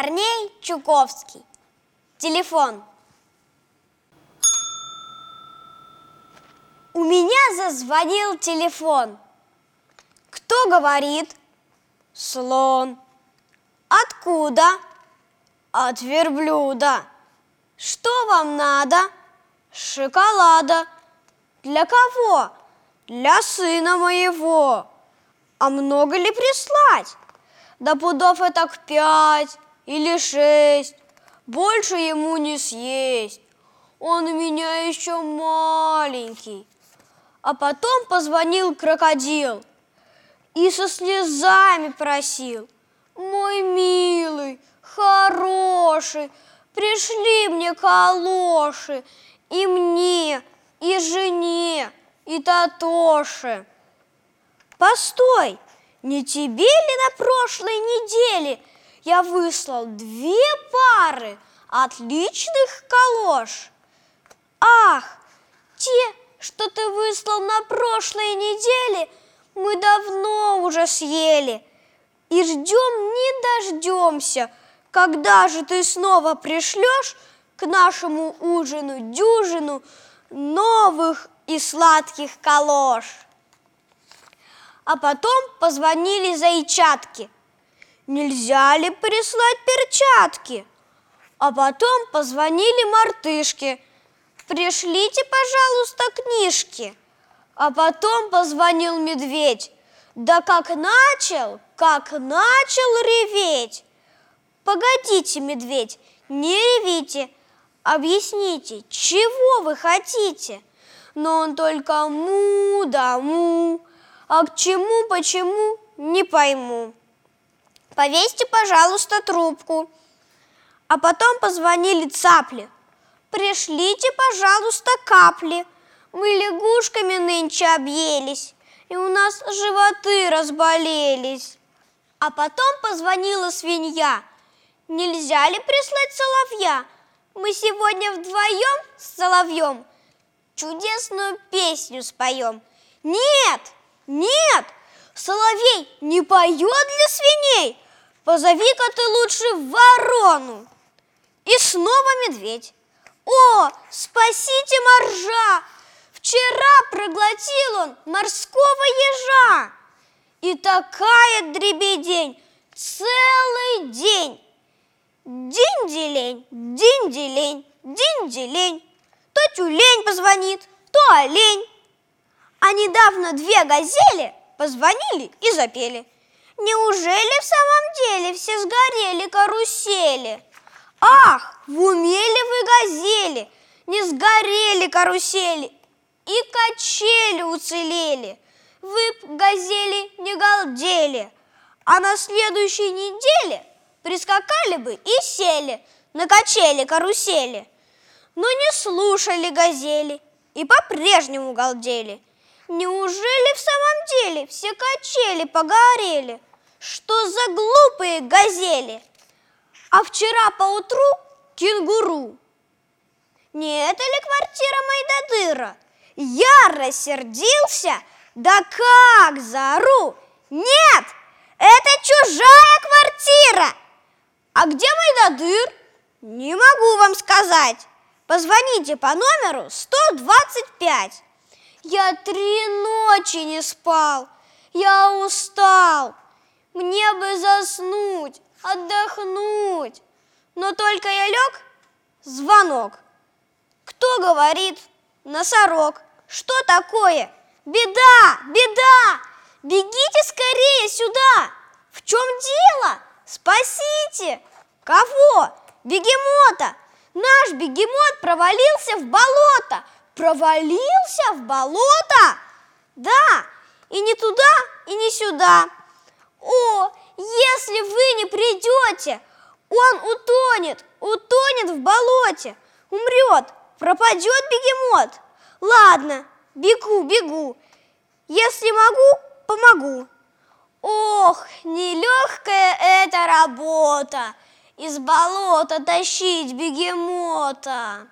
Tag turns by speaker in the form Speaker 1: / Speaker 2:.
Speaker 1: Корней Чуковский. Телефон. У меня зазвонил телефон. Кто говорит? Слон. Откуда? От верблюда. Что вам надо? Шоколада. Для кого? Для сына моего. А много ли прислать? Да пудов это к пять или шесть. Больше ему не съесть. Он у меня еще маленький. А потом позвонил крокодил и со слезами просил. Мой милый, хороший, пришли мне калоши и мне, и жене, и Татоше. Постой, не тебе ли на прошлой неделе я выслал две пары отличных калош? Ах, те, что ты выслал на прошлой неделе, мы давно уже съели. И ждем не дождемся, когда же ты снова пришлешь к нашему ужину дюжину новых и сладких калош. А потом позвонили зайчатки. Нельзя ли прислать перчатки? А потом позвонили мартышки. Пришлите, пожалуйста, книжки. А потом позвонил медведь. Да как начал, как начал реветь. Погодите, медведь, не ревите, объясните, чего вы хотите? Но он только му да му, а к чему, почему, не пойму. Повесьте, пожалуйста, трубку. А потом позвонили цапли. Пришлите, пожалуйста, капли. Мы лягушками нынче объелись, и у нас животы разболелись. А потом позвонила свинья. Нельзя ли прислать соловья? Мы сегодня вдвоем с соловьем чудесную песню споем. Нет, нет, соловей не поет для свиней. Позови-ка ты лучше ворону. И снова медведь. О, спасите моржа! Вчера проглотил он морского ежа. И такая дребедень целый день. Динь-делень, динь-делень. То тюлень позвонит, то олень. А недавно две газели позвонили и запели. Неужели в самом деле все сгорели карусели? Ах, в уме вы газели? Не сгорели карусели и качели уцелели. Вы газели не галдели, а на следующей неделе прискакали бы и сели на качели карусели. Но не слушали газели и по-прежнему галдели. Неужели в самом деле все качели погорели? Что за глупые газели? А вчера поутру кенгуру. Не это ли квартира Майдадыра? Я рассердился, да как заору! Нет, это чужая квартира! А где Майдадыр? Не могу вам сказать. Позвоните по номеру 125. Я три ночи не спал, я устал. Мне бы заснуть, отдохнуть. Но только я лег, звонок. Кто говорит? Носорог. Что такое? Беда, беда! Бегите скорее сюда! В чем дело? Спасите! Кого? Бегемота! Наш бегемот провалился в болото! Провалился в болото? Да, и не туда, и не сюда. О, если вы не придете, он утонет, утонет в болоте, умрет, пропадет бегемот. Ладно, бегу, бегу. Если могу, помогу. Ох, нелегкая эта работа, из болота тащить бегемота.